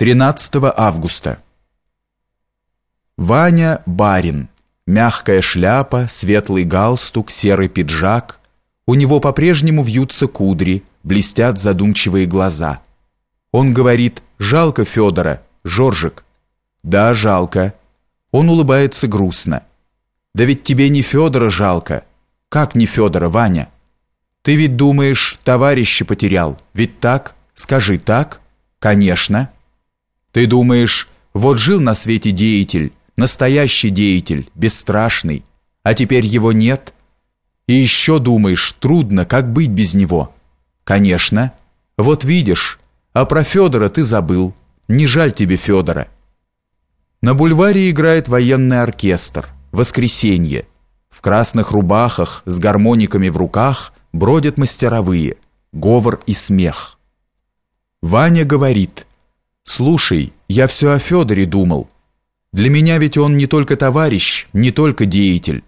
13 августа. Ваня барин. Мягкая шляпа, светлый галстук, серый пиджак. У него по-прежнему вьются кудри, блестят задумчивые глаза. Он говорит «Жалко Федора, Жоржик». «Да, жалко». Он улыбается грустно. «Да ведь тебе не Федора жалко». «Как не Федора, Ваня?» «Ты ведь думаешь, товарища потерял, ведь так? Скажи, так?» «Конечно». Ты думаешь, вот жил на свете деятель, настоящий деятель, бесстрашный, а теперь его нет? И еще думаешь, трудно, как быть без него? Конечно. Вот видишь, а про Федора ты забыл. Не жаль тебе Федора. На бульваре играет военный оркестр. Воскресенье. В красных рубахах, с гармониками в руках, бродят мастеровые. Говор и смех. Ваня говорит – Слушай, я все о Федоре думал. Для меня ведь он не только товарищ, не только деятель.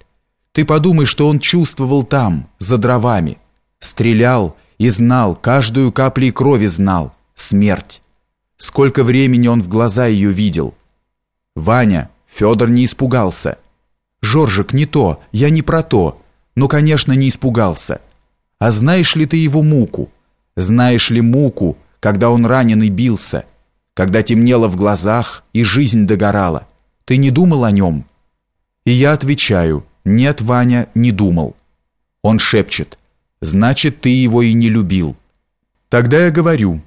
Ты подумай, что он чувствовал там, за дровами. Стрелял и знал, каждую каплю крови знал. Смерть. Сколько времени он в глаза ее видел. Ваня, Федор не испугался. Жоржик, не то, я не про то. Ну, конечно, не испугался. А знаешь ли ты его муку? Знаешь ли муку, когда он раненый бился? Когда темнело в глазах и жизнь догорала. Ты не думал о нем?» И я отвечаю, «Нет, Ваня, не думал». Он шепчет, «Значит, ты его и не любил». Тогда я говорю,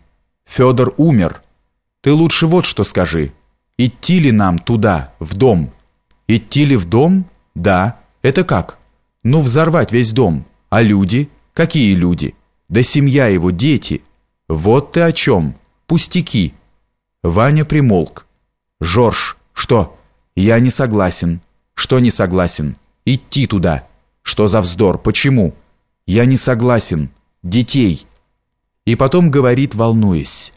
«Федор умер. Ты лучше вот что скажи. Идти ли нам туда, в дом?» «Идти ли в дом? Да. Это как?» «Ну, взорвать весь дом. А люди? Какие люди? Да семья его, дети. Вот ты о чем. Пустяки». Ваня примолк. «Жорж, что? Я не согласен». «Что не согласен? Идти туда». «Что за вздор? Почему?» «Я не согласен. Детей». И потом говорит, волнуясь.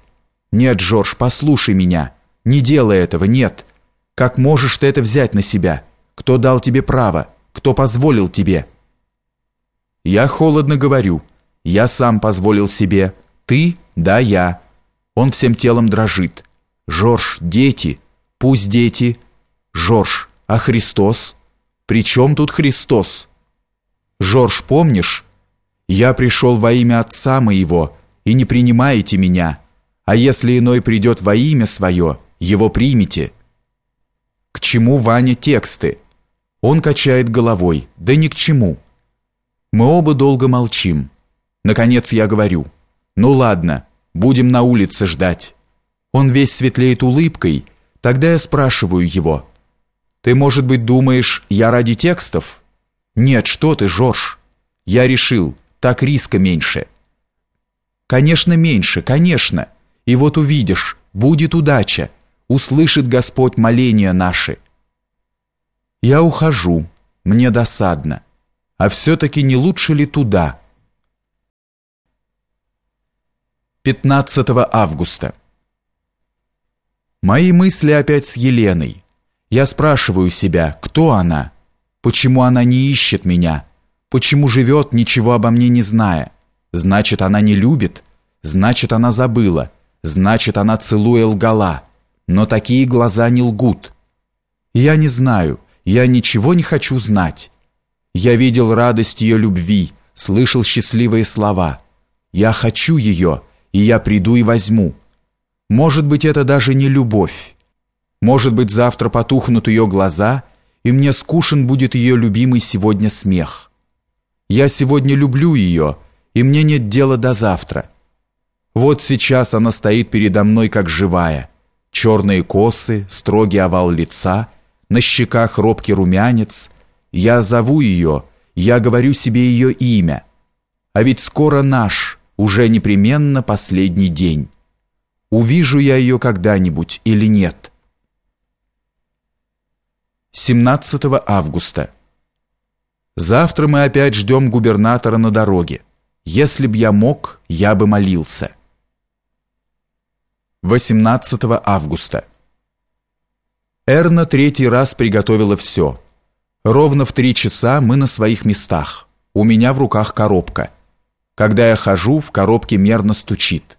«Нет, Жорж, послушай меня. Не делай этого, нет. Как можешь ты это взять на себя? Кто дал тебе право? Кто позволил тебе?» Я холодно говорю. «Я сам позволил себе. Ты? Да, я». Он всем телом дрожит. Жорж, дети, пусть дети. Жорж, а Христос? При чем тут Христос? Жорж, помнишь? Я пришел во имя Отца моего, и не принимаете меня. А если иной придет во имя свое, его примите. К чему Ваня тексты? Он качает головой. Да ни к чему. Мы оба долго молчим. Наконец я говорю. Ну ладно, будем на улице ждать. Он весь светлеет улыбкой. Тогда я спрашиваю его. «Ты, может быть, думаешь, я ради текстов?» «Нет, что ты, Жорж. Я решил, так риска меньше». «Конечно, меньше, конечно. И вот увидишь, будет удача. Услышит Господь моления наши». Я ухожу. Мне досадно. А все-таки не лучше ли туда? 15 августа. Мои мысли опять с Еленой. Я спрашиваю себя, кто она? Почему она не ищет меня? Почему живет, ничего обо мне не зная? Значит, она не любит? Значит, она забыла? Значит, она целуя лгала? Но такие глаза не лгут. Я не знаю, я ничего не хочу знать. Я видел радость ее любви, слышал счастливые слова. Я хочу ее, и я приду и возьму. Может быть, это даже не любовь. Может быть, завтра потухнут ее глаза, и мне скушен будет ее любимый сегодня смех. Я сегодня люблю ее, и мне нет дела до завтра. Вот сейчас она стоит передо мной как живая. Черные косы, строгий овал лица, на щеках робкий румянец. Я зову ее, я говорю себе ее имя. А ведь скоро наш, уже непременно последний день увижу я ее когда-нибудь или нет. 17 августа. Завтра мы опять ждем губернатора на дороге. Если б я мог, я бы молился. 18 августа. Эрна третий раз приготовила все. Ровно в три часа мы на своих местах. У меня в руках коробка. Когда я хожу, в коробке мерно стучит.